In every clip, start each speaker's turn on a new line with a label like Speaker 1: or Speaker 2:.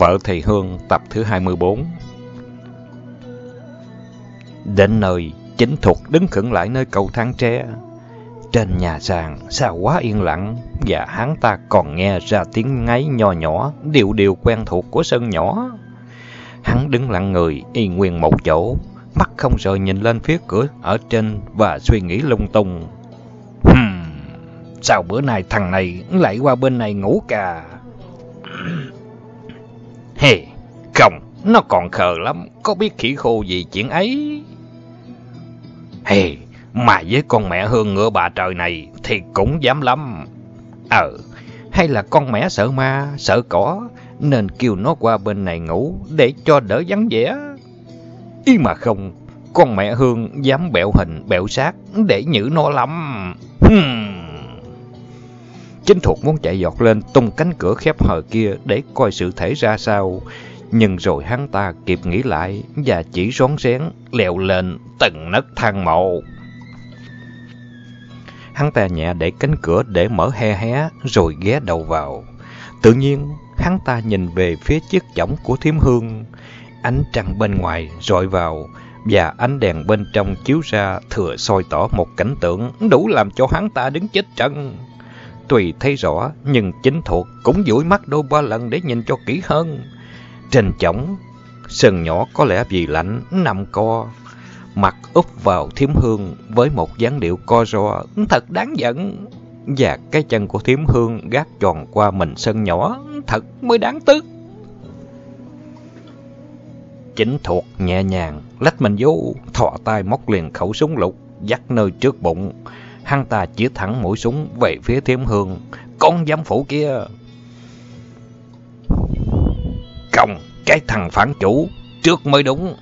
Speaker 1: Vợ Thầy Hương tập thứ 24 Đến nơi, chính thuộc đứng khẩn lại nơi cầu thang tre. Trên nhà sàn, sao quá yên lặng, và hắn ta còn nghe ra tiếng ngáy nhỏ nhỏ, điều điều quen thuộc của sân nhỏ. Hắn đứng lặng người, y nguyên một chỗ, mắt không rời nhìn lên phía cửa ở trên và suy nghĩ lung tung. Hmm, sao bữa nay thằng này lại qua bên này ngủ cà Hề, không, nó còn khờ lắm, có biết khỉ khô gì chuyện ấy. Hề, mà với con mẹ hương ngựa bà trời này thì cũng dám lắm. Ờ, hay là con mẹ sợ ma, sợ cỏ, nên kêu nó qua bên này ngủ để cho đỡ vắng vẻ. Y mà không, con mẹ Hương dám bẹo hình, bẹo xác để nhử nó lắm. Hmm. Chính thuộc muốn chạy giọt lên tung cánh cửa khép hờ kia để coi sự thể ra sao. Nhưng rồi hắn ta kịp nghĩ lại và chỉ rón rén leo lên từng nấc thang mộ. Hắn ta nhẹ để cánh cửa để mở he hé rồi ghé đầu vào. Tự nhiên, hắn ta nhìn về phía chiếc chõng của thiếm hương. Ánh trăng bên ngoài rọi vào và ánh đèn bên trong chiếu ra thừa soi tỏ một cảnh tượng đủ làm cho hắn ta đứng chết chân. Tùy thấy rõ, nhưng chính thuộc cũng dụi mắt đôi ba lần để nhìn cho kỹ hơn. Trên chổng, sân nhỏ có lẽ vì lạnh, nằm co, mặt úp vào thiếm hương với một dáng điệu co ro thật đáng giận. Và cái chân của thiếm hương gác tròn qua mình sân nhỏ, thật mới đáng tức. Chính thuộc nhẹ nhàng, lách mình vô, thọ tay móc liền khẩu súng lục, dắt nơi trước bụng. Hắn ta chỉ thẳng mũi súng về phía thiếm hương. Con giám phủ kia! Không, cái thằng phản chủ, trước mới đúng.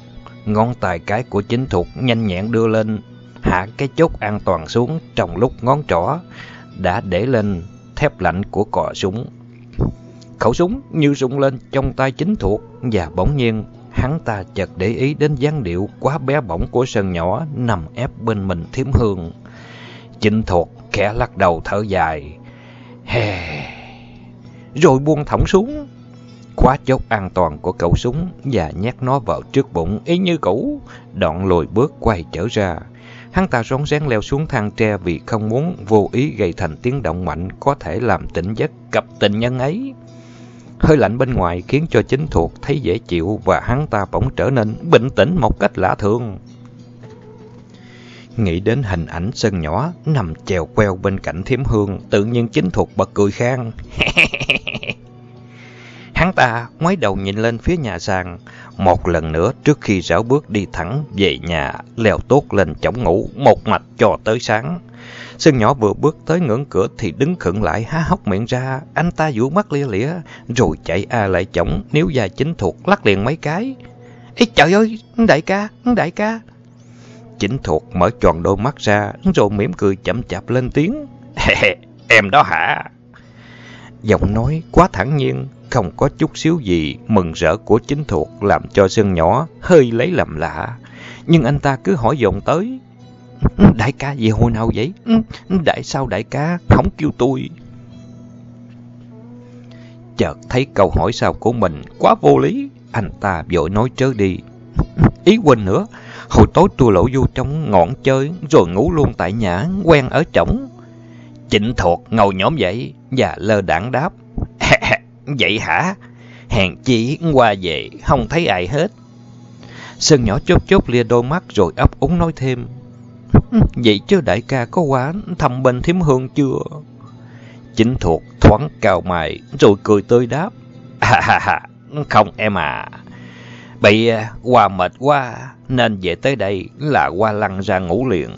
Speaker 1: Ngón tay cái của chính thuộc nhanh nhẹn đưa lên, hạ cái chốt an toàn xuống trong lúc ngón trỏ đã để lên thép lạnh của cò súng. Khẩu súng như rung lên trong tay chính thuộc và bỗng nhiên hắn ta chợt để ý đến dáng điệu quá bé bỏng của sân nhỏ nằm ép bên mình thiếm hương. Chính thuộc, khẽ lắc đầu thở dài. Hè... Rồi buông thõng xuống. Khóa chốt an toàn của cậu súng và nhét nó vào trước bụng ý như cũ. Đoạn lùi bước quay trở ra. Hắn ta rón rén leo xuống thang tre vì không muốn vô ý gây thành tiếng động mạnh có thể làm tỉnh giấc cặp tình nhân ấy. Hơi lạnh bên ngoài khiến cho chính thuộc thấy dễ chịu và hắn ta bỗng trở nên bình tĩnh một cách lạ thường. Nghĩ đến hình ảnh sân nhỏ nằm chèo queo bên cạnh thiếm hương, tự nhiên chính thuộc bật cười khang. hắn ta ngoái đầu nhìn lên phía nhà sàn, một lần nữa trước khi rảo bước đi thẳng về nhà, leo tốt lên chổng ngủ, một mạch cho tới sáng. Sân nhỏ vừa bước tới ngưỡng cửa thì đứng khựng lại há hốc miệng ra, anh ta vũ mắt lia lịa, rồi chạy a lại chổng, nếu dài chính thuộc lắc liền mấy cái. Ê trời ơi, đại ca, đại ca. Chính thuộc mở tròn đôi mắt ra, rồi mỉm cười chậm chạp lên tiếng. em đó hả? Giọng nói quá thẳng nhiên, không có chút xíu gì mừng rỡ của chính thuộc làm cho Sơn nhỏ hơi lấy làm lạ. Nhưng anh ta cứ hỏi dồn tới. Đại ca về hồi nào vậy? Đại sao đại ca không kêu tôi? Chợt thấy câu hỏi sao của mình quá vô lý, anh ta vội nói trớ đi. Ý quên nữa, hồi tối tôi lẩu vô trong ngọn chơi rồi ngủ luôn tại nhà, quen ở trống. Chỉnh thuộc ngồi nhóm dậy và lơ đảng đáp. Vậy hả? Hèn chỉ qua về, không thấy ai hết. Sơn nhỏ chốt chốt lia đôi mắt rồi ấp úng nói thêm. Vậy chứ đại ca có quá thăm bên thiếm hương chưa? Chính thuộc thoáng cao mày rồi cười tươi đáp. À, ha, ha, không em à. Bị à, qua mệt quá, nên về tới đây là qua lăn ra ngủ liền.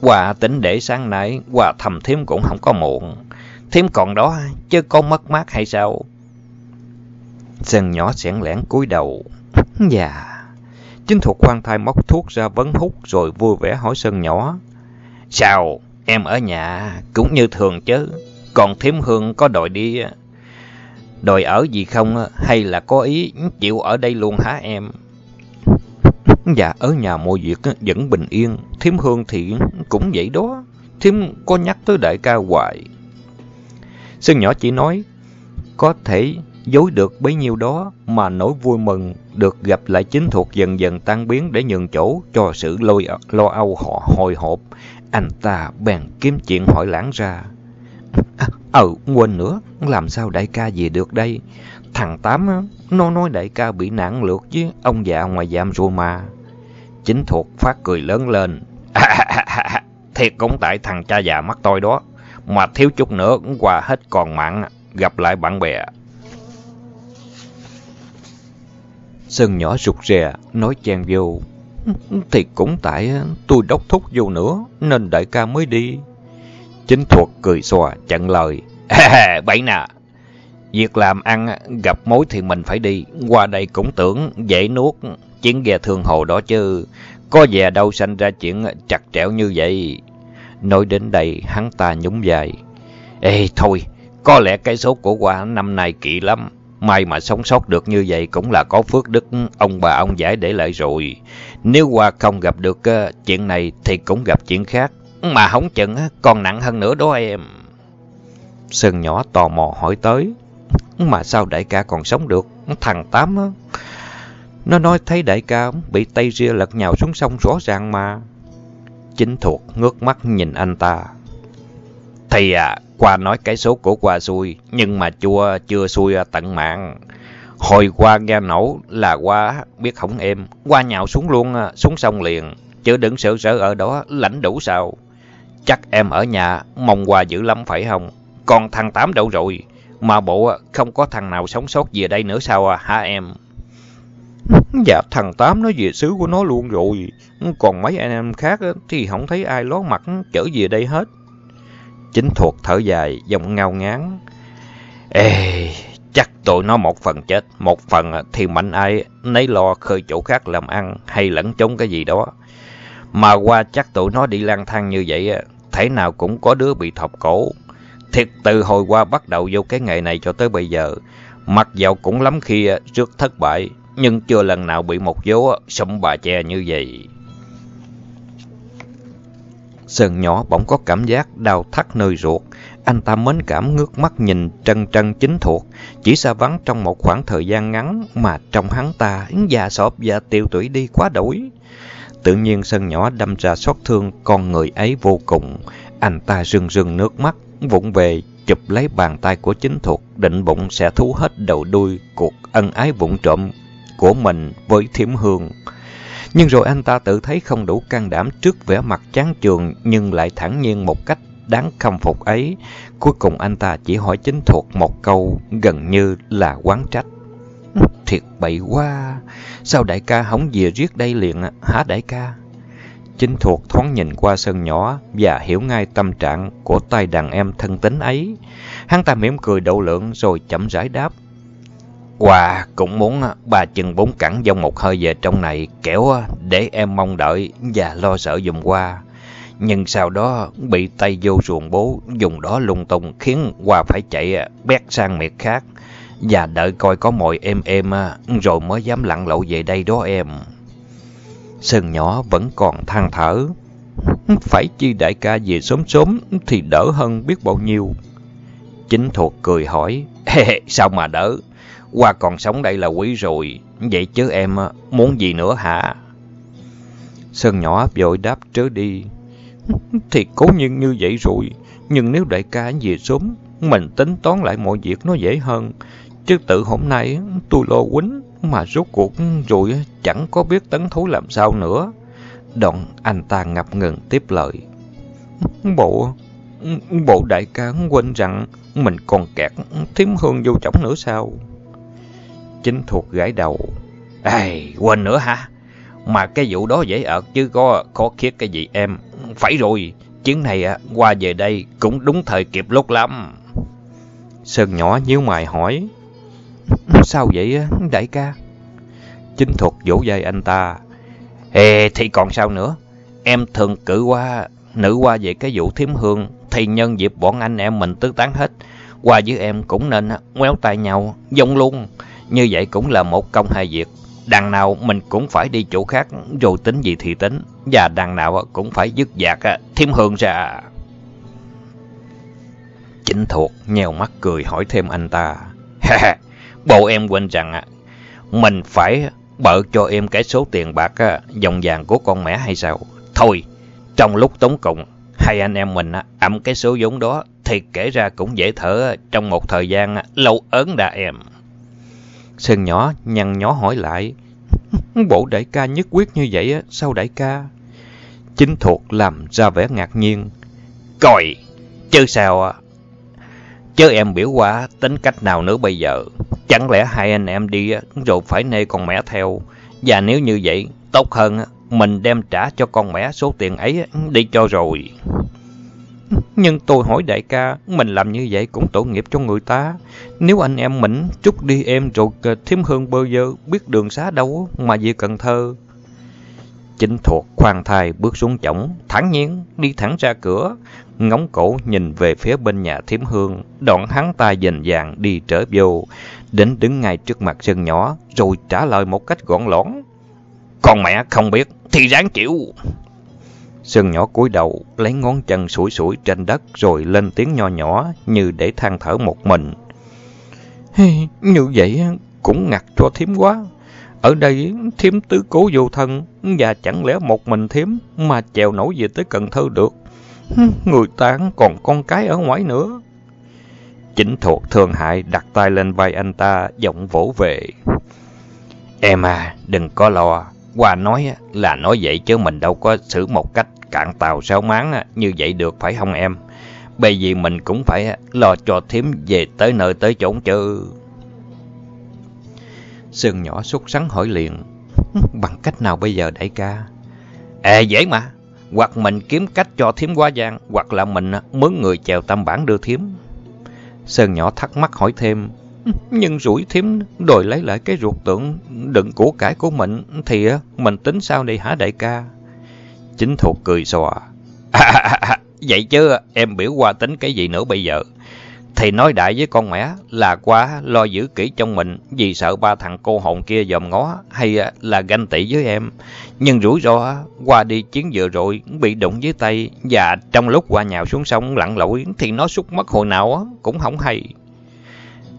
Speaker 1: Qua tính để sáng nay qua thầm thím cũng không có muộn. Thím còn đó, chứ có mất mát hay sao? Sơn nhỏ xẻn lẻn cúi đầu. Dạ. Chính thuộc khoan thai móc thuốc ra vấn hút rồi vui vẻ hỏi Sơn nhỏ. Sao? Em ở nhà cũng như thường chứ. Còn thím hương có đòi đi đòi ở gì không hay là có ý chịu ở đây luôn hả em? Dạ ở nhà mọi việc vẫn bình yên, thiếm hương thì cũng vậy đó. Thiếm có nhắc tới đại ca hoài. Sơn nhỏ chỉ nói có thể dối được bấy nhiêu đó mà nỗi vui mừng được gặp lại chính thuộc dần dần tan biến để nhường chỗ cho sự lôi lo âu họ hồi hộp. Anh ta bèn kiếm chuyện hỏi lãng ra ờ, quên nữa, làm sao đại ca về được đây? Thằng Tám, nó nói đại ca bị nạn lượt với ông già ngoài giam rồi mà. Chính thuộc phát cười lớn lên. Thiệt cũng tại thằng cha già mắt tôi đó. Mà thiếu chút nữa cũng qua hết còn mạng, gặp lại bạn bè. Sơn nhỏ rụt rè, nói chen vô. Thì cũng tại tôi đốc thúc vô nữa, nên đại ca mới đi. Chính thuộc cười xòa, chặn lời. Bảy nè, việc làm ăn gặp mối thì mình phải đi. Qua đây cũng tưởng dễ nuốt, chiến ghe thường hồ đó chứ. Có vẻ đâu sanh ra chuyện chặt trẻo như vậy. Nói đến đây, hắn ta nhún dài. Ê, thôi, có lẽ cái số của qua năm nay kỵ lắm. May mà sống sót được như vậy cũng là có phước đức ông bà ông giải để lại rồi. Nếu qua không gặp được ờ, chuyện này thì cũng gặp chuyện khác. Mà không chừng còn nặng hơn nữa đó em. Sơn nhỏ tò mò hỏi tới. Mà sao đại ca còn sống được? Thằng Tám á. Nó nói thấy đại ca bị tay ria lật nhào xuống sông rõ ràng mà. Chính thuộc ngước mắt nhìn anh ta. Thì à, qua nói cái số của qua xui, nhưng mà chua chưa xui à, tận mạng. Hồi qua nghe nổ là qua biết không em, qua nhào xuống luôn, à, xuống sông liền, chứ đừng sợ sợ ở đó, lãnh đủ sao. Chắc em ở nhà, mong quà dữ lắm phải không? Còn thằng Tám đâu rồi? Mà bộ không có thằng nào sống sót về đây nữa sao à, hả em? Dạ, thằng Tám nó về xứ của nó luôn rồi. Còn mấy anh em khác thì không thấy ai ló mặt trở về đây hết. Chính thuộc thở dài, giọng ngao ngán. Ê, chắc tụi nó một phần chết, một phần à, thì mạnh ai nấy lo khơi chỗ khác làm ăn hay lẫn trốn cái gì đó. Mà qua chắc tụi nó đi lang thang như vậy, thể nào cũng có đứa bị thọc cổ. Thiệt từ hồi qua bắt đầu vô cái nghề này cho tới bây giờ, mặc dầu cũng lắm khi à, trước thất bại, nhưng chưa lần nào bị một dấu à, sông bà che như vậy. Sơn nhỏ bỗng có cảm giác đau thắt nơi ruột. Anh ta mến cảm ngước mắt nhìn trân trân chính thuộc. Chỉ xa vắng trong một khoảng thời gian ngắn mà trong hắn ta già sọp và tiêu tuổi đi quá đổi. Tự nhiên sân nhỏ đâm ra xót thương con người ấy vô cùng. Anh ta rưng rưng nước mắt, vụng về chụp lấy bàn tay của chính thuộc, định bụng sẽ thú hết đầu đuôi cuộc ân ái vụng trộm của mình với thiểm hương. Nhưng rồi anh ta tự thấy không đủ can đảm trước vẻ mặt chán trường nhưng lại thẳng nhiên một cách đáng khâm phục ấy. Cuối cùng anh ta chỉ hỏi chính thuộc một câu gần như là quán trách. Thiệt bậy quá, sao đại ca không về riết đây liền hả đại ca? Chính thuộc thoáng nhìn qua sân nhỏ và hiểu ngay tâm trạng của tay đàn em thân tính ấy. Hắn ta mỉm cười độ lượng rồi chậm rãi đáp. Hòa cũng muốn bà chừng bốn cẳng dông một hơi về trong này kéo để em mong đợi và lo sợ dùm qua. Nhưng sau đó bị tay vô ruồng bố dùng đó lung tung khiến Hòa phải chạy à, bét sang miệt khác. Và đợi coi có mồi êm êm rồi mới dám lặn lội về đây đó em. Sơn nhỏ vẫn còn than thở. Phải chi đại ca về sớm sớm thì đỡ hơn biết bao nhiêu. Chính thuộc cười hỏi. Sao mà đỡ? Qua còn sống đây là quý rồi, vậy chứ em muốn gì nữa hả? Sơn nhỏ vội đáp trớ đi. Thì cố nhiên như vậy rồi, nhưng nếu đại ca về sớm, mình tính toán lại mọi việc nó dễ hơn. Chứ tự hôm nay tôi lo quýnh, mà rốt cuộc rồi chẳng có biết tấn thú làm sao nữa. Đoạn anh ta ngập ngừng tiếp lời. Bộ, bộ đại ca quên rằng mình còn kẹt thím hương vô chổng nữa sao? Chính thuộc gãi đầu. Ê, quên nữa hả? Mà cái vụ đó dễ ợt chứ có khó khiết cái gì em. Phải rồi, chuyến này à, qua về đây cũng đúng thời kịp lúc lắm. Sơn nhỏ nhíu mày hỏi. Sao vậy đại ca? Chính thuộc vỗ vai anh ta. Ê, thì còn sao nữa? Em thường cử qua, nữ qua về cái vụ thiếm hương, thì nhân dịp bọn anh em mình tứ tán hết. Qua với em cũng nên ngoéo tay nhau, dông luôn. Như vậy cũng là một công hai việc. Đằng nào mình cũng phải đi chỗ khác, rồi tính gì thì tính. Và đằng nào cũng phải dứt dạc, à, thiếm hương ra. Chính thuộc, nhèo mắt cười hỏi thêm anh ta. bộ em quên rằng mình phải bợ cho em cái số tiền bạc dòng vàng của con mẹ hay sao? Thôi, trong lúc tống cộng, hai anh em mình ẩm cái số vốn đó thì kể ra cũng dễ thở trong một thời gian lâu ớn đã em.
Speaker 2: Sơn nhỏ nhăn nhó hỏi lại, bộ đại ca nhất quyết như vậy sao đại ca? Chính thuộc làm ra vẻ ngạc nhiên.
Speaker 1: Coi, chứ sao Chứ em biểu quá tính cách nào nữa bây giờ? Chẳng lẽ hai anh em đi rồi phải nê con mẹ theo? Và nếu như vậy, tốt hơn mình đem trả cho con mẹ số tiền ấy đi cho rồi.
Speaker 2: Nhưng tôi hỏi đại ca, mình làm như vậy cũng tội nghiệp cho người ta. Nếu anh em mình chút đi em rồi ờ, thiếm hương bơ dơ, biết đường xá đâu mà về Cần Thơ.
Speaker 1: Chính thuộc khoan thai bước xuống chổng, thẳng nhiên đi thẳng ra cửa, ngóng cổ nhìn về phía bên nhà thiếm hương, đoạn hắn ta dần dàng đi trở vô, đến đứng ngay trước mặt Sơn nhỏ, rồi trả lời một cách gọn lõn. Con mẹ không biết, thì ráng chịu.
Speaker 2: Sơn nhỏ cúi đầu, lấy ngón chân sủi sủi trên đất rồi lên tiếng nho nhỏ như để than thở một mình. Hey, như vậy cũng ngặt cho thiếm quá. Ở đây thiếm tứ cố vô thân và chẳng lẽ một mình thiếm mà chèo nổi về tới Cần Thơ được. Người ta còn con cái ở ngoài nữa.
Speaker 1: Chính thuộc thương hại đặt tay lên vai anh ta, giọng vỗ về. Em à, đừng có lo. Qua nói là nói vậy chứ mình đâu có xử một cách cạn tàu sáu máng như vậy được phải không em? Bởi vì mình cũng phải lo cho thím về tới nơi tới chốn chứ.
Speaker 2: Sương nhỏ sốt sắng hỏi liền. Bằng cách nào bây giờ đại ca?
Speaker 1: À dễ mà. Hoặc mình kiếm cách cho thím qua giang, hoặc là mình mướn người chèo tâm bản đưa thím.
Speaker 2: Sơn nhỏ thắc mắc hỏi thêm. Nhưng rủi thím đòi lấy lại cái ruột tượng đựng của cải của mình thì ờ, mình tính sao đây hả đại ca?
Speaker 1: Chính thuộc cười xòa. À, vậy chứ em biểu qua tính cái gì nữa bây giờ? Thì nói đại với con mẹ là quá lo giữ kỹ trong mình vì sợ ba thằng cô hồn kia dòm ngó hay à, là ganh tị với em. Nhưng rủi ro à, qua đi chiến vừa rồi bị đụng dưới tay và trong lúc qua nhào xuống sông lặn lội thì nó xúc mất hồi nào cũng không hay.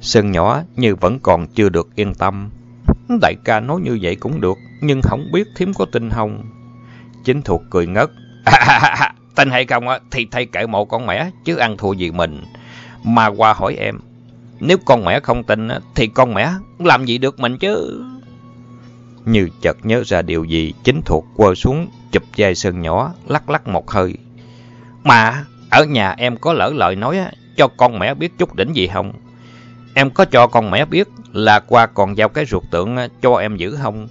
Speaker 2: Sơn nhỏ như vẫn còn chưa được yên tâm. Đại ca nói như vậy cũng được, nhưng không biết thím có tin không.
Speaker 1: Chính thuộc cười ngất. À, tin hay không thì thay kệ một con mẹ, chứ ăn thua gì mình. Mà qua hỏi em, nếu con mẹ không tin thì con mẹ làm gì được mình chứ?
Speaker 2: Như chợt nhớ ra điều gì, chính thuộc quơ xuống, chụp dây Sơn nhỏ, lắc lắc một hơi.
Speaker 1: Mà, ở nhà em có lỡ lời nói cho con mẹ biết chút đỉnh gì không? Em có cho con mẹ biết là qua còn giao cái ruột tượng cho em giữ không?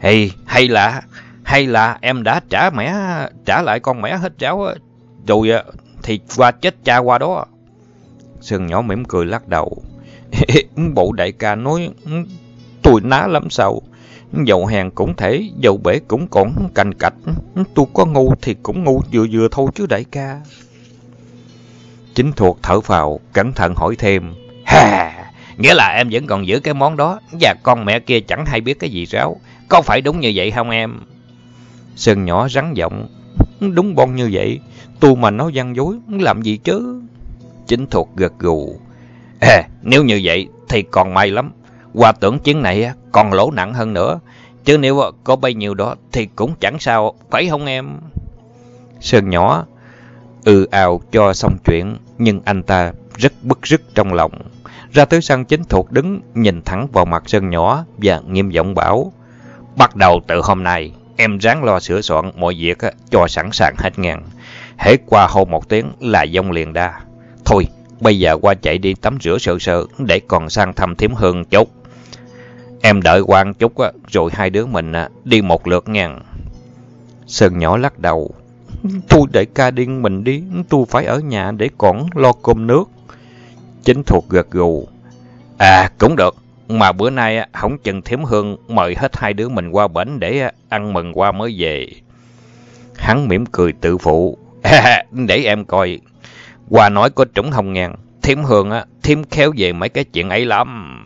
Speaker 1: Hay, hay là, hay là em đã trả mẹ, trả lại con mẹ hết cháu rồi thì qua chết cha qua đó.
Speaker 2: Sơn nhỏ mỉm cười lắc đầu. Bộ đại ca nói tôi ná lắm sao? Dầu hàng cũng thể, dầu bể cũng còn cành cạch. Tôi có ngu thì cũng ngu vừa vừa thôi chứ đại ca.
Speaker 1: Chính thuộc thở vào, cẩn thận hỏi thêm. Hà, nghĩa là em vẫn còn giữ cái món đó, và con mẹ kia chẳng hay biết cái gì ráo. Có phải đúng như vậy không em?
Speaker 2: Sơn nhỏ rắn giọng. Đúng bon như vậy, tôi mà nói gian dối, làm gì chứ?
Speaker 1: Chính thuộc gật gù. À, nếu như vậy thì còn may lắm. Qua tưởng chuyến này còn lỗ nặng hơn nữa. Chứ nếu có bấy nhiêu đó thì cũng chẳng sao, phải không em?
Speaker 2: Sơn nhỏ ừ ào cho xong chuyện, nhưng anh ta rất bức rứt trong lòng. Ra tới sân chính thuộc đứng, nhìn thẳng vào mặt Sơn nhỏ và nghiêm giọng bảo.
Speaker 1: Bắt đầu từ hôm nay, em ráng lo sửa soạn mọi việc cho sẵn sàng hết ngàn. Hễ qua hô một tiếng là dông liền đa. Thôi, bây giờ qua chạy đi tắm rửa sợ sợ để còn sang thăm thím hương chút. Em đợi quan chút rồi hai đứa mình à, đi một lượt ngàn.
Speaker 2: Sơn nhỏ lắc đầu. Tôi để ca điên mình đi, tôi phải ở nhà để còn lo cơm nước.
Speaker 1: Chính thuộc gật gù. À, cũng được. Mà bữa nay không chừng thiếm hương mời hết hai đứa mình qua bển để à, ăn mừng qua mới về. Hắn mỉm cười tự phụ. để em coi qua nói có trúng hồng ngàn, thiếm hương á, thiếm khéo về mấy cái chuyện ấy lắm.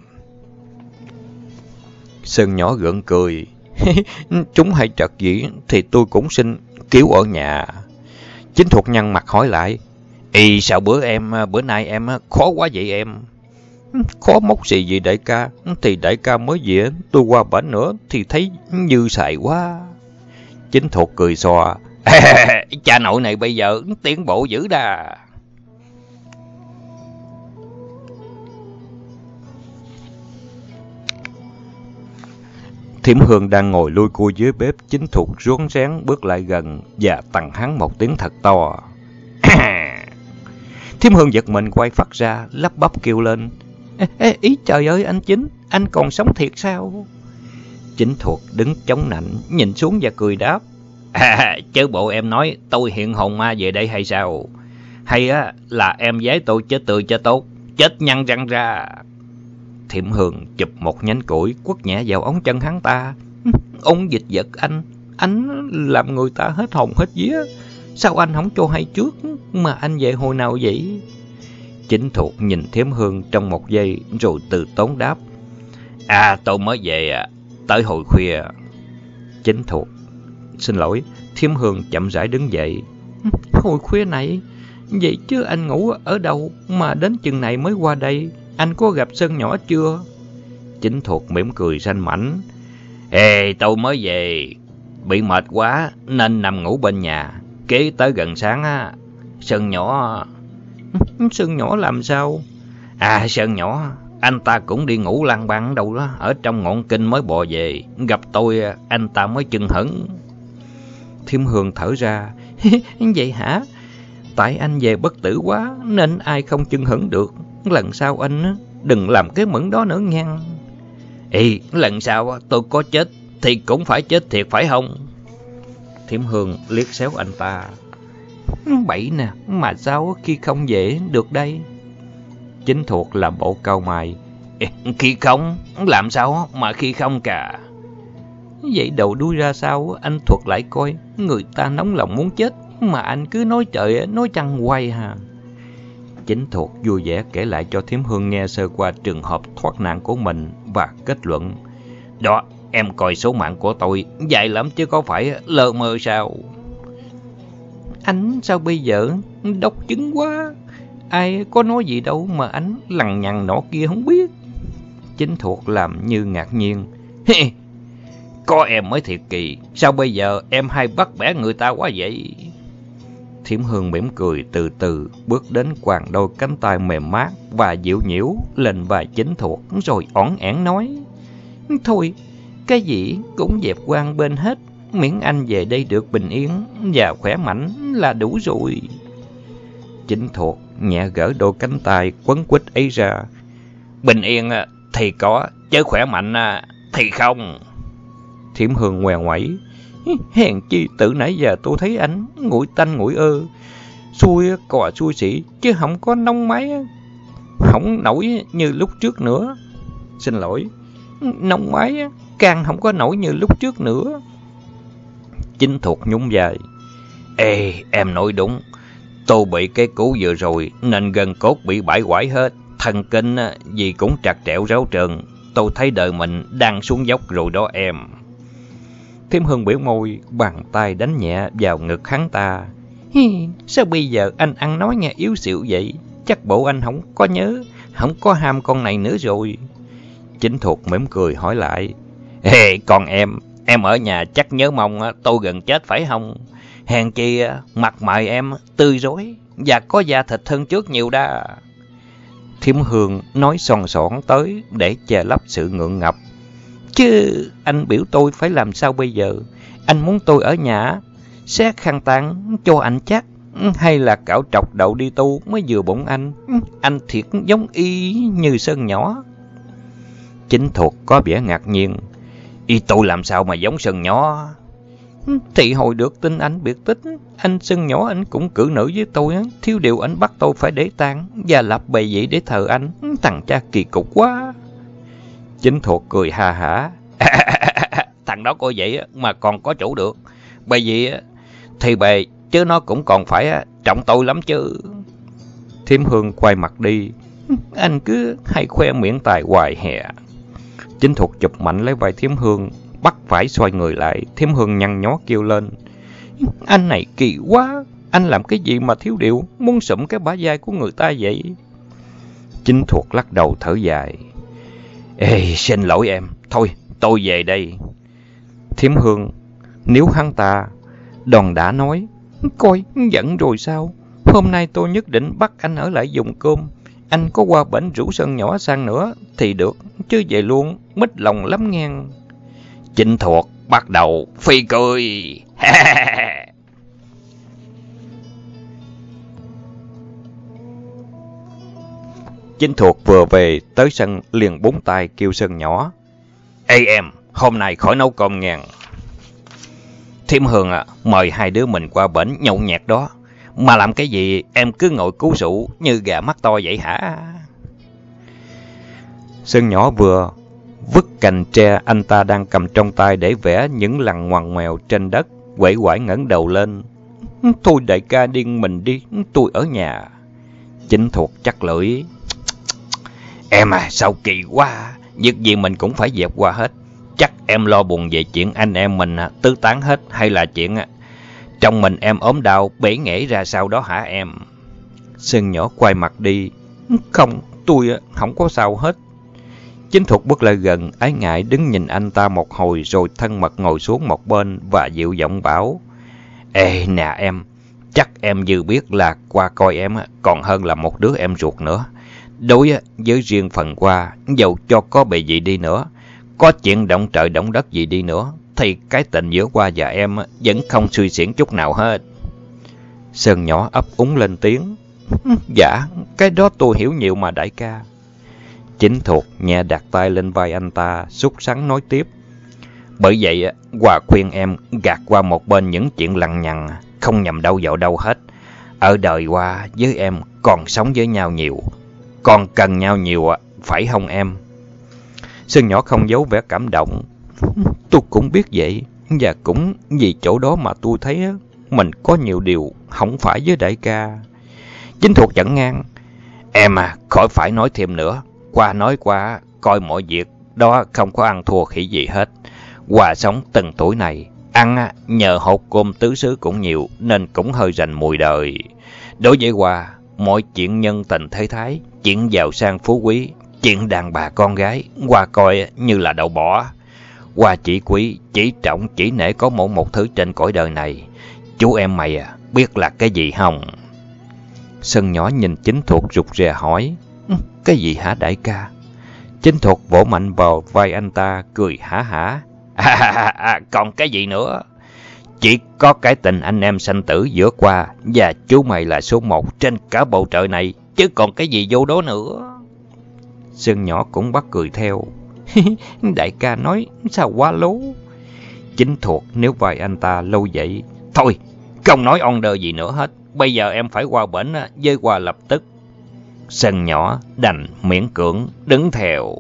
Speaker 2: Sơn nhỏ gượng cười. Chúng hay trật dĩ thì tôi cũng xin cứu ở nhà. Chính thuộc nhăn mặt hỏi lại.
Speaker 1: Ý sao bữa em, bữa nay em khó quá vậy em? Khó mốc gì gì đại ca, thì đại ca mới về, tôi qua bển nữa thì thấy như xài quá.
Speaker 2: Chính thuộc cười xòa. Cha nội này bây giờ tiến bộ dữ đà. Thiểm Hương đang ngồi lui cua dưới bếp, chính thuộc rốn rén bước lại gần và tặng hắn một tiếng thật to. Thiểm Hương giật mình quay phát ra, lắp bắp kêu lên.
Speaker 1: Ê, ê, ý trời ơi anh Chính, anh còn sống thiệt sao?
Speaker 2: Chính thuộc đứng chống nạnh, nhìn xuống và cười đáp. À, chứ bộ em nói tôi hiện hồn ma về đây hay sao? Hay á là em giấy tôi chết tươi cho tốt, chết nhăn răng ra.
Speaker 1: Thiểm Hương chụp một nhánh củi quất nhẹ vào ống chân hắn ta. Ông dịch giật anh, anh làm người ta hết hồn hết vía. Sao anh không cho hay trước mà anh về hồi nào vậy?
Speaker 2: Chính thuộc nhìn Thiểm Hương trong một giây rồi từ tốn đáp. À tôi mới về à, tới hồi khuya.
Speaker 1: Chính thuộc. Xin lỗi, Thiểm Hương chậm rãi đứng dậy. Hồi khuya này, vậy chứ anh ngủ ở đâu mà đến chừng này mới qua đây? Anh có gặp Sơn nhỏ chưa?
Speaker 2: Chính thuộc mỉm cười xanh mảnh. Ê, tôi mới về. Bị mệt quá nên nằm ngủ bên nhà. Kế tới gần sáng á. Sơn nhỏ...
Speaker 1: Sơn nhỏ làm sao?
Speaker 2: À, Sơn nhỏ... Anh ta cũng đi ngủ lang băng đâu đó. Ở trong ngọn kinh mới bò về. Gặp tôi, anh ta mới chừng hững.
Speaker 1: Thiêm Hương thở ra. Vậy hả? Tại anh về bất tử quá nên ai không chừng hững được. Lần sau anh đừng làm cái mẫn đó nữa nha.
Speaker 2: Ê, lần sau tôi có chết thì cũng phải chết thiệt phải không?
Speaker 1: Thiểm Hương liếc xéo anh ta. Bậy nè, mà sao khi không dễ được đây? Chính thuộc làm bộ cao mày.
Speaker 2: Khi không? Làm sao mà khi không cả?
Speaker 1: Vậy đầu đuôi ra sao anh thuật lại coi. Người ta nóng lòng muốn chết mà anh cứ nói trời nói chăng quay hà. Chính thuộc vui vẻ kể lại cho Thiếm Hương nghe sơ qua trường hợp thoát nạn của mình và kết luận.
Speaker 2: Đó, em coi số mạng của tôi dài lắm chứ có phải lơ mơ sao?
Speaker 1: Anh sao bây giờ độc chứng quá? Ai có nói gì đâu mà anh lằng nhằng nọ kia không biết. Chính thuộc làm như ngạc nhiên.
Speaker 2: có em mới thiệt kỳ, sao bây giờ em hay bắt bẻ người ta quá vậy?
Speaker 1: Thiểm Hương mỉm cười từ từ bước đến quàng đôi cánh tay mềm mát và dịu nhiễu lên vài chính thuộc rồi ỏn ẻn nói. Thôi, cái gì cũng dẹp quan bên hết, miễn anh về đây được bình yên và khỏe mạnh là đủ rồi.
Speaker 2: Chính thuộc nhẹ gỡ đôi cánh tay quấn quýt ấy ra. Bình yên thì có, chứ khỏe mạnh thì không.
Speaker 1: Thiểm Hương ngoe ngoẩy, Hèn chi tự nãy giờ tôi thấy ảnh nguội tanh nguội ơ. Xui cò xui xỉ chứ không có nông máy. Không nổi như lúc trước nữa. Xin lỗi. Nông máy càng không có nổi như lúc trước nữa.
Speaker 2: Chính thuộc nhún dài. Ê, em nói đúng. Tôi bị cái cú vừa rồi nên gần cốt bị bãi quải hết. Thần kinh gì cũng trật trẹo ráo trơn. Tôi thấy đời mình đang xuống dốc rồi đó em.
Speaker 1: Thiêm Hương biểu môi, bàn tay đánh nhẹ vào ngực hắn ta. Hi, sao bây giờ anh ăn nói nghe yếu xịu vậy? Chắc bộ anh không có nhớ, không có ham con này nữa rồi.
Speaker 2: Chính thuộc mỉm cười hỏi lại. Ê, con em, em ở nhà chắc nhớ mong tôi gần chết phải không? Hèn chi mặt mày em tươi rối và có da thịt hơn trước nhiều đa.
Speaker 1: Thiểm Hương nói son sỏn tới để che lấp sự ngượng ngập Chứ anh biểu tôi phải làm sao bây giờ? Anh muốn tôi ở nhà, xét khăn tán cho anh chắc. Hay là cạo trọc đậu đi tu mới vừa bụng anh? Anh thiệt giống y như sơn nhỏ.
Speaker 2: Chính thuộc có vẻ ngạc nhiên. Y tôi làm sao mà giống sơn nhỏ?
Speaker 1: Thì hồi được tin anh biệt tích, anh sơn nhỏ anh cũng cử nữ với tôi. Thiếu điều anh bắt tôi phải để tang và lập bày vị để thờ anh. Thằng cha kỳ cục quá.
Speaker 2: Chính thuộc cười ha hả. Thằng đó coi vậy mà còn có chủ được. Bởi vì thì bề chứ nó cũng còn phải trọng tôi lắm chứ.
Speaker 1: Thiếm Hương quay mặt đi. Anh cứ hay khoe miệng tài hoài hè. Chính thuộc chụp mạnh lấy vai Thiếm Hương, bắt phải xoay người lại. Thiếm Hương nhăn nhó kêu lên. Anh này kỳ quá. Anh làm cái gì mà thiếu điệu, muốn sụm cái bả vai của người ta vậy?
Speaker 2: Chính thuộc lắc đầu thở dài. Ê, xin lỗi em. Thôi, tôi về đây. Thiếm Hương, nếu hắn ta, đòn đã nói. Coi, giận rồi sao? Hôm nay tôi nhất định bắt anh ở lại dùng cơm. Anh có qua bển rủ sân nhỏ sang nữa thì được, chứ về luôn, mít lòng lắm ngang. Chính thuộc, bắt đầu phi cười. Chính thuộc vừa về tới sân liền búng tay kêu sân nhỏ. Ê em, hôm nay khỏi nấu cơm ngàn. Thiêm Hường à, mời hai đứa mình qua bển nhậu nhẹt đó. Mà làm cái gì em cứ ngồi cú sụ như gà mắt to vậy hả? Sơn nhỏ vừa vứt cành tre anh ta đang cầm trong tay để vẽ những lằn ngoằn ngoèo trên đất, quẩy quải ngẩng đầu lên. Thôi đại ca điên mình đi, tôi ở nhà. Chính thuộc chắc lưỡi. Em à, sao kỳ quá, việc gì mình cũng phải dẹp qua hết. Chắc em lo buồn về chuyện anh em mình à, tứ tán hết hay là chuyện à, trong mình em ốm đau bể nghẽ ra sao đó hả em? Sơn nhỏ quay mặt đi. Không, tôi à, không có sao hết. Chính thuật bước lại gần, ái ngại đứng nhìn anh ta một hồi rồi thân mật ngồi xuống một bên và dịu giọng bảo. Ê nè em, chắc em dư biết là qua coi em còn hơn là một đứa em ruột nữa. Đối với riêng phần qua, dầu cho có bề gì đi nữa, có chuyện động trời động đất gì đi nữa, thì cái tình giữa qua và em vẫn không suy xiển chút nào hết. Sơn nhỏ ấp úng lên tiếng. Dạ, cái đó tôi hiểu nhiều mà đại ca. Chính thuộc nhẹ đặt tay lên vai anh ta, xúc sắn nói tiếp. Bởi vậy, Hòa khuyên em gạt qua một bên những chuyện lằng nhằng, không nhầm đâu vào đâu hết. Ở đời qua với em còn sống với nhau nhiều, còn cần nhau nhiều, à, phải không em? Sơn nhỏ không giấu vẻ cảm động. Tôi cũng biết vậy, và cũng vì chỗ đó mà tôi thấy mình có nhiều điều không phải với đại ca. Chính thuộc chẳng ngang. Em à, khỏi phải nói thêm nữa. Qua nói qua, coi mọi việc đó không có ăn thua khỉ gì hết. Qua sống từng tuổi này, ăn nhờ hột cơm tứ xứ cũng nhiều nên cũng hơi rành mùi đời. Đối với hòa mọi chuyện nhân tình thế thái, chuyện giàu sang phú quý, chuyện đàn bà con gái, qua coi như là đậu bỏ. qua chỉ quý, chỉ trọng, chỉ nể có mỗi một thứ trên cõi đời này. Chú em mày à, biết là cái gì không? Sân nhỏ nhìn chính thuộc rụt rè hỏi. Ừ, cái gì hả đại ca? Chính thuộc vỗ mạnh vào vai anh ta, cười hả hả. À, à, à, à, còn cái gì nữa? Chỉ có cái tình anh em sanh tử giữa qua và chú mày là số một trên cả bầu trời này, chứ còn cái gì vô đó nữa. Sơn nhỏ cũng bắt cười theo. Đại ca nói sao quá lố. Chính thuộc nếu vai anh ta lâu vậy. Thôi, không nói on đơ gì nữa hết. Bây giờ em phải qua bển với qua lập tức. Sân nhỏ đành miễn cưỡng đứng theo.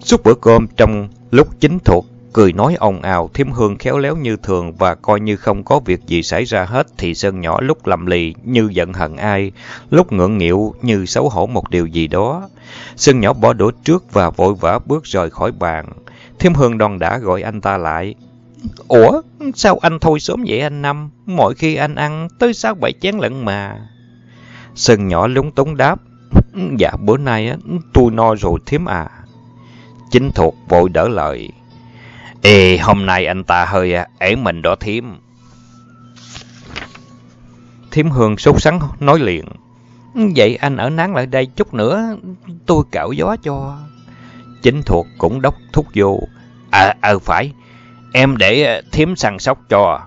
Speaker 2: Suốt bữa cơm trong lúc chính thuộc cười nói ồn ào, thiếm hương khéo léo như thường và coi như không có việc gì xảy ra hết thì Sơn nhỏ lúc lầm lì như giận hận ai, lúc ngượng nghịu như xấu hổ một điều gì đó. Sơn nhỏ bỏ đũa trước và vội vã bước rời khỏi bàn. Thiếm hương đòn đã gọi anh ta lại. Ủa, sao anh thôi sớm vậy anh Năm? Mỗi khi anh ăn tới sáu bảy chén lận mà. Sơn nhỏ lúng túng đáp. Dạ bữa nay tôi no rồi thiếm à. Chính thuộc vội đỡ lời. Ê, hôm nay anh ta hơi à, ể mình đó thím, thím Hương sốt sắng nói liền. Vậy anh ở nán lại đây chút nữa, tôi cạo gió cho. Chính thuộc cũng đốc thúc vô. À, ờ phải, em để à, thím săn sóc cho.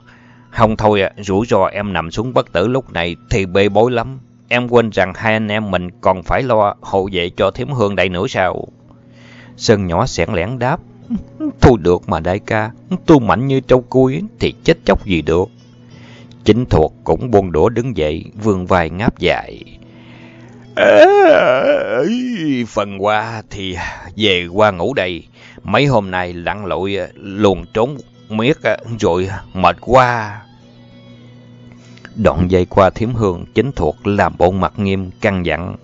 Speaker 2: Không thôi, rủi ro em nằm xuống bất tử lúc này thì bê bối lắm. Em quên rằng hai anh em mình còn phải lo hộ vệ cho thím hương đây nữa sao? Sơn nhỏ sẻn lẻn đáp. Thôi được mà đại ca, tôi mạnh như trâu cui thì chết chóc gì được. Chính thuộc cũng buông đũa đứng dậy, vươn vai ngáp dài. À, phần qua thì về qua ngủ đây. Mấy hôm nay lặn lội luồn trốn miết rồi mệt quá. Đoạn dây qua thiếm hương chính thuộc làm bộ mặt nghiêm căng dặn.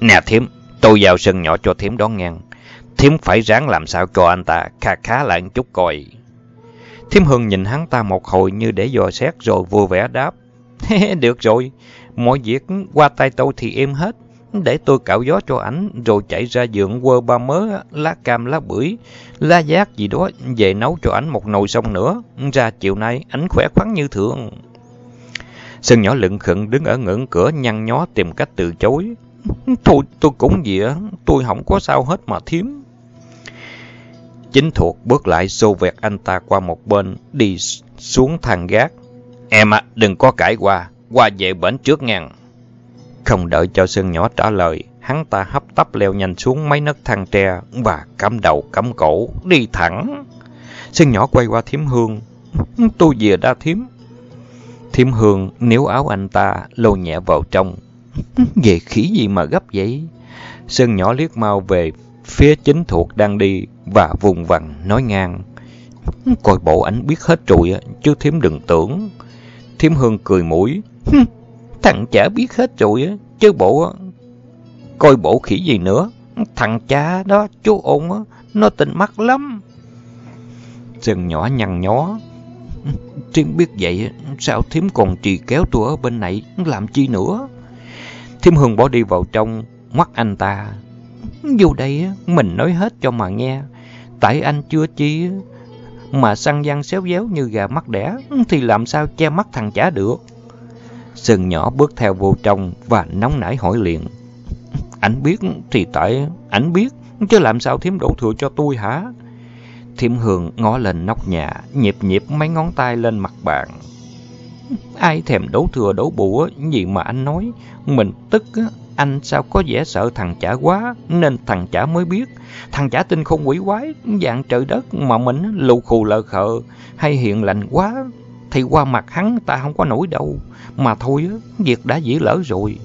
Speaker 2: Nè thiếm, tôi vào sân nhỏ cho thiếm đón ngang. Thiếm phải ráng làm sao cho anh ta khá khá lại chút coi.
Speaker 1: Thiếm Hưng nhìn hắn ta một hồi như để dò xét rồi vui vẻ đáp. Được rồi, mọi việc qua tay tôi thì êm hết. Để tôi cạo gió cho ảnh rồi chạy ra giường quơ ba mớ lá cam lá bưởi, lá giác gì đó về nấu cho ảnh một nồi xong nữa. Ra chiều nay ảnh khỏe khoắn như thường. Sơn nhỏ lựng khựng đứng ở ngưỡng cửa nhăn nhó tìm cách từ chối. Thôi tôi cũng vậy, tôi không có sao hết mà thiếm. Chính thuộc bước lại xô vẹt anh ta qua một bên, đi xuống thang gác. Em à, đừng có cãi qua, qua về bển trước ngàn. Không đợi cho Sơn nhỏ trả lời, hắn ta hấp tấp leo nhanh xuống mấy nấc thang tre và cắm đầu cắm cổ, đi thẳng. Sơn nhỏ quay qua thiếm hương. Tôi về đã thiếm. Thiếm hương nếu áo anh ta lôi nhẹ vào trong. Về khỉ gì mà gấp vậy? Sơn nhỏ liếc mau về phía chính thuộc đang đi và vùng vằng nói ngang. Coi bộ ảnh biết hết rồi, chứ thiếm đừng tưởng. Thiếm hương cười mũi. Thằng chả biết hết rồi, chứ bộ... Coi bộ khỉ gì nữa. Thằng cha đó, chú ôn, nó tình mắt lắm. Sơn nhỏ nhăn nhó. Thiếm biết vậy, sao Thiếm còn trì kéo tôi ở bên này, làm chi nữa? Thiếm Hương bỏ đi vào trong, mắt anh ta. Vô đây, mình nói hết cho mà nghe. Tại anh chưa chi, mà săn văn xéo déo như gà mắt đẻ, thì làm sao che mắt thằng chả được? Sơn nhỏ bước theo vô trong và nóng nảy hỏi liền. Anh biết thì tại anh biết, chứ làm sao Thiếm đổ thừa cho tôi hả? Thiểm Hường ngó lên nóc nhà, nhịp nhịp mấy ngón tay lên mặt bàn. Ai thèm đấu thừa đấu bùa gì mà anh nói. Mình tức anh sao có vẻ sợ thằng chả quá, nên thằng chả mới biết. Thằng chả tinh không quỷ quái, dạng trời đất mà mình lù khù lờ khờ, hay hiện lành quá, thì qua mặt hắn ta không có nổi đâu. Mà thôi, việc đã dĩ lỡ rồi.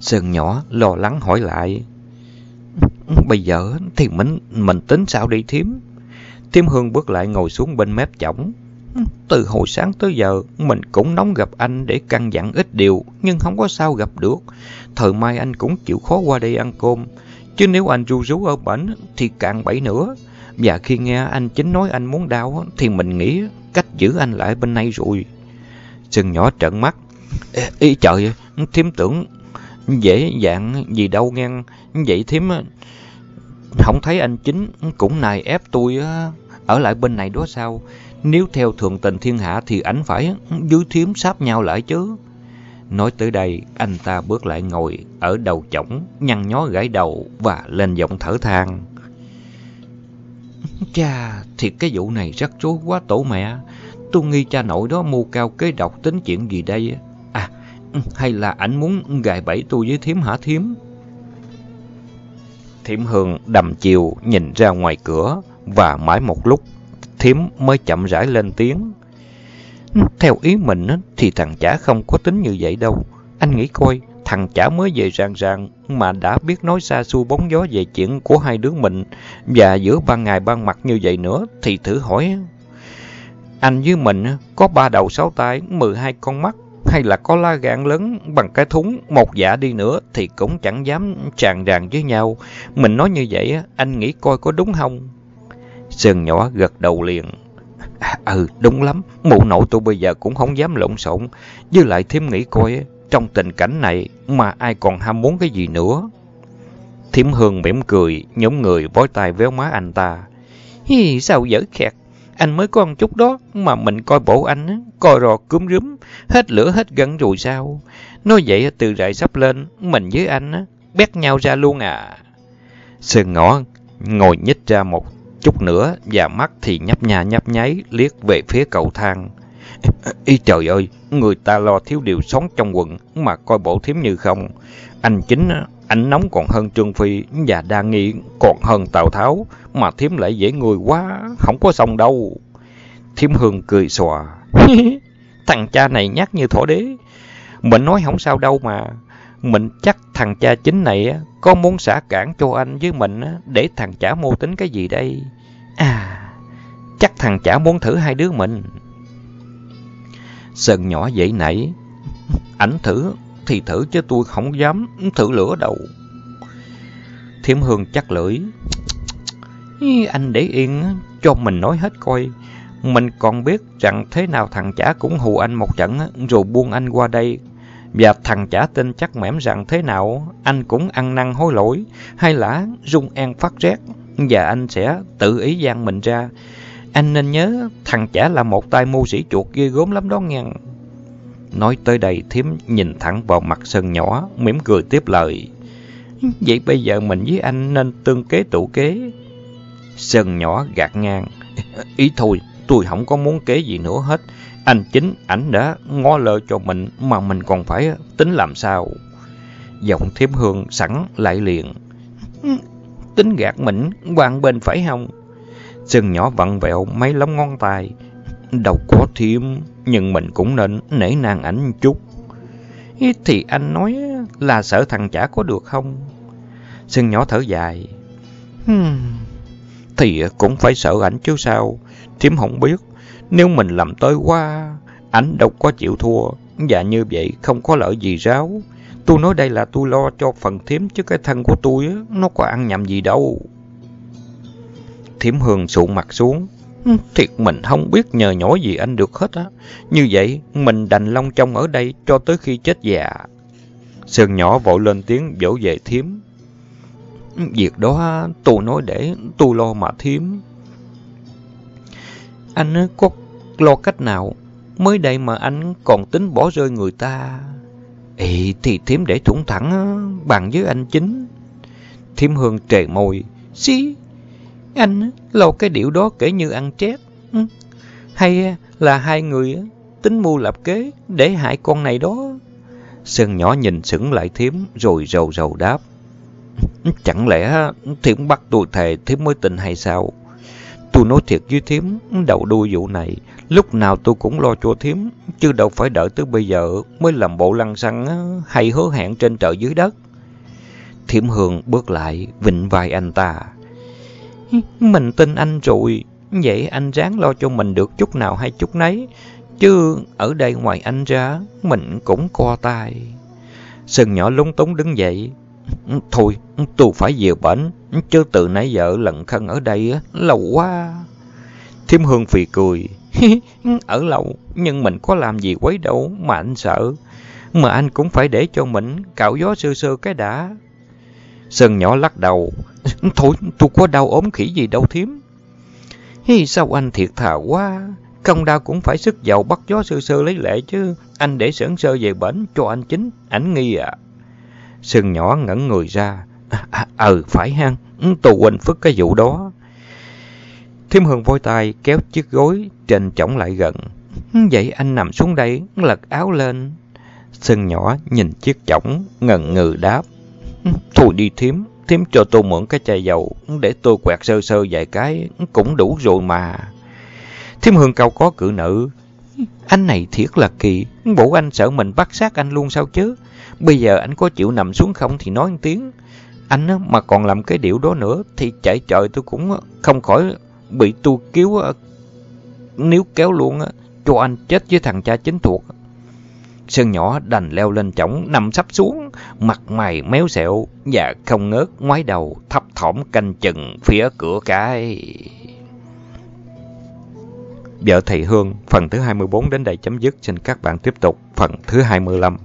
Speaker 1: Sơn nhỏ lo lắng hỏi lại. Bây giờ thì mình mình tính sao đi thiếm? Thiếm Hương bước lại ngồi xuống bên mép chổng. Từ hồi sáng tới giờ, mình cũng nóng gặp anh để căn dặn ít điều, nhưng không có sao gặp được. Thời mai anh cũng chịu khó qua đây ăn cơm. Chứ nếu anh ru rú ở bển thì càng bẫy nữa. Và khi nghe anh chính nói anh muốn đau, thì mình nghĩ cách giữ anh lại bên này rồi. Sừng nhỏ trợn mắt. Ý trời, thiếm tưởng dễ dạng gì đâu ngang. Vậy thiếm không thấy anh chính cũng nài ép tôi ở lại bên này đó sao? Nếu theo thường tình thiên hạ thì ảnh phải dưới thiếm sáp nhau lại chứ. Nói tới đây, anh ta bước lại ngồi ở đầu chổng, nhăn nhó gãi đầu và lên giọng thở than. Cha, thiệt cái vụ này rắc rối quá tổ mẹ. Tôi nghi cha nội đó mưu cao kế độc tính chuyện gì đây? À, hay là ảnh muốn gài bẫy tôi với thiếm hả thiếm? Thiểm Hương đầm chiều nhìn ra ngoài cửa và mãi một lúc Thiểm mới chậm rãi lên tiếng. Theo ý mình thì thằng chả không có tính như vậy đâu. Anh nghĩ coi, thằng chả mới về ràng ràng mà đã biết nói xa xu bóng gió về chuyện của hai đứa mình và giữa ban ngày ban mặt như vậy nữa thì thử hỏi. Anh với mình có ba đầu sáu tay, mười hai con mắt hay là có la gan lớn bằng cái thúng một dạ đi nữa thì cũng chẳng dám tràn ràng với nhau. Mình nói như vậy, anh nghĩ coi có đúng không? Sơn nhỏ gật đầu liền. À, ừ, đúng lắm. Mụ nội tôi bây giờ cũng không dám lộn xộn. Với lại thêm nghĩ coi, trong tình cảnh này mà ai còn ham muốn cái gì nữa. Thiểm Hương mỉm cười, nhóm người vói tay véo má anh ta. Hi, sao dở khẹt, anh mới có một chút đó mà mình coi bộ anh coi rò cúm rúm, hết lửa hết gân rồi sao? Nói vậy từ rại sắp lên, mình với anh bét nhau ra luôn à. Sơn ngõ ngồi nhích ra một chút nữa và mắt thì nhấp nha nhấp nháy liếc về phía cầu thang. Ý trời ơi, người ta lo thiếu điều sống trong quận mà coi bộ thiếm như không. Anh chính, anh nóng còn hơn Trương Phi và đa nghi còn hơn Tào Tháo, mà thiếm lại dễ người quá, không có xong đâu. Thiếm Hương cười xòa. thằng cha này nhát như thổ đế. Mình nói không sao đâu mà. Mình chắc thằng cha chính này có muốn xả cản cho anh với mình để thằng chả mô tính cái gì đây. À, chắc thằng chả muốn thử hai đứa mình. Sơn nhỏ dậy nảy. Ảnh thử thì thử chứ tôi không dám thử lửa đâu. Thiểm Hương chắc lưỡi. Anh để yên cho mình nói hết coi. Mình còn biết rằng thế nào thằng chả cũng hù anh một trận rồi buông anh qua đây. Và thằng chả tin chắc mẻm rằng thế nào anh cũng ăn năn hối lỗi hay là rung an phát rét và anh sẽ tự ý gian mình ra. Anh nên nhớ thằng chả là một tay mưu sĩ chuột ghê gốm lắm đó nghe. Nói tới đây thím nhìn thẳng vào mặt Sơn nhỏ, mỉm cười tiếp lời. Vậy bây giờ mình với anh nên tương kế tụ kế. Sơn nhỏ gạt ngang. Ý thôi, tôi không có muốn kế gì nữa hết. Anh chính, ảnh đã ngó lơ cho mình mà mình còn phải tính làm sao. Giọng thiếm hương sẵn lại liền. Tính gạt mình, quan bên phải không? Sừng nhỏ vặn vẹo mấy lóng ngón tay. Đâu có thiếm, nhưng mình cũng nên nể nang ảnh chút. Thì anh nói là sợ thằng chả có được không? Sừng nhỏ thở dài. Hmm, thì cũng phải sợ ảnh chứ sao. Thiếm không biết, nếu mình làm tới quá, ảnh đâu có chịu thua. Và như vậy không có lợi gì ráo. Tôi nói đây là tôi lo cho phần thiếm chứ cái thân của tôi nó có ăn nhầm gì đâu. Thiếm Hương sụn mặt xuống. Ừ, thiệt mình không biết nhờ nhỏ gì anh được hết á. Như vậy, mình đành long trong ở đây cho tới khi chết già. Sơn nhỏ vội lên tiếng vỗ về thiếm. Việc đó tôi nói để tôi lo mà thiếm. Anh có lo cách nào? Mới đây mà anh còn tính bỏ rơi người ta. Ê, thì thiếm để thủng thẳng bằng với anh chính. Thiếm Hương trề môi. Xí, anh lo cái điệu đó kể như ăn chép. Ừ. Hay là hai người tính mưu lập kế để hại con này đó. Sơn nhỏ nhìn sững lại thiếm rồi rầu rầu đáp. Chẳng lẽ thiếm bắt tôi thề thiếm mới tình hay sao? Tôi nói thiệt với thiếm, đầu đuôi vụ này, lúc nào tôi cũng lo cho thiếm, chứ đâu phải đợi tới bây giờ mới làm bộ lăng xăng hay hứa hẹn trên trời dưới đất. Thiểm Hương bước lại, vịnh vai anh ta. Mình tin anh rồi, vậy anh ráng lo cho mình được chút nào hay chút nấy, chứ ở đây ngoài anh ra, mình cũng co tay. sừng nhỏ lúng túng đứng dậy. Thôi, tôi phải về bệnh, chứ từ nãy giờ lận khăn ở đây á lâu quá. Thiêm Hương phì cười. ở lâu, nhưng mình có làm gì quấy đâu mà anh sợ. Mà anh cũng phải để cho mình cạo gió sơ sơ cái đã. Sơn nhỏ lắc đầu. Thôi, tôi có đau ốm khỉ gì đâu thiếm. Hi, sao anh thiệt thà quá. Không đau cũng phải sức giàu bắt gió sơ sơ lấy lệ chứ. Anh để sẵn sơ về bển cho anh chính, ảnh nghi à. Sơn nhỏ ngẩn người ra. À, à, à, phải hăng. Ừ, tù quên phức cái vụ đó. Thiêm Hương vôi tay kéo chiếc gối trên chổng lại gần. Ừ, vậy anh nằm xuống đây, lật áo lên. Sơn nhỏ nhìn chiếc chổng, ngần ngừ đáp. Ừ, thôi đi thiếm, thiếm cho tôi mượn cái chai dầu, để tôi quẹt sơ sơ vài cái, cũng đủ rồi mà. Thiêm Hương cao có cự nữ. Anh này thiệt là kỳ, bộ anh sợ mình bắt sát anh luôn sao chứ? Bây giờ anh có chịu nằm xuống không thì nói một tiếng. Anh mà còn làm cái điệu đó nữa thì chạy trời tôi cũng không khỏi bị tu cứu nếu kéo luôn cho anh chết với thằng cha chính thuộc. Sơn nhỏ đành leo lên chổng nằm sắp xuống, mặt mày méo xẹo và không ngớt ngoái đầu thấp thỏm canh chừng phía cửa cái. Vợ thầy Hương, phần thứ 24 đến đây chấm dứt. Xin các bạn tiếp tục phần thứ 25.